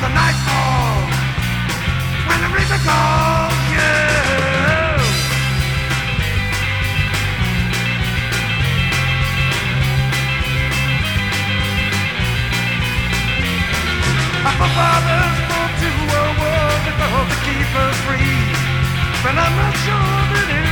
The nightfall, when the reaper calls, yeah. My forefathers fought two world wars because to keep us free. But I'm not sure that in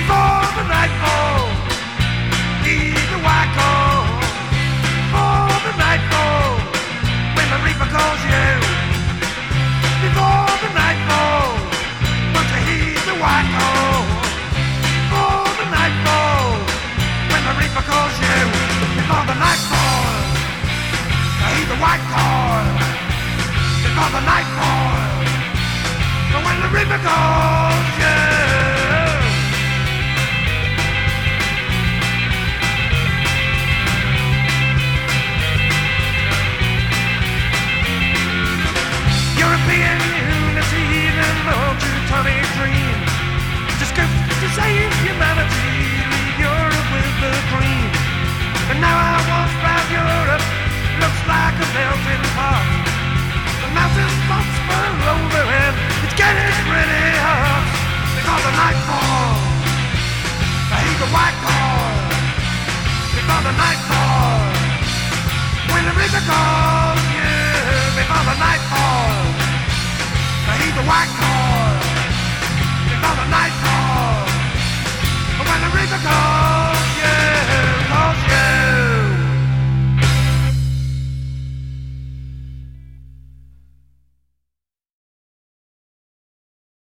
before the the white call the nightfall. When the reaper calls you before the nightfall. Won't you heed the white call before the nightfall? When the reaper calls you before the white call before the nightfall. But when the reaper calls miles in the mountain spots burn over him. It's getting pretty hot. They call the nightfall. I hate the white car. They call the nightfall. When the river calls, yeah, they call the nightfall. I hate the white car. They call the nightfall. When the river calls.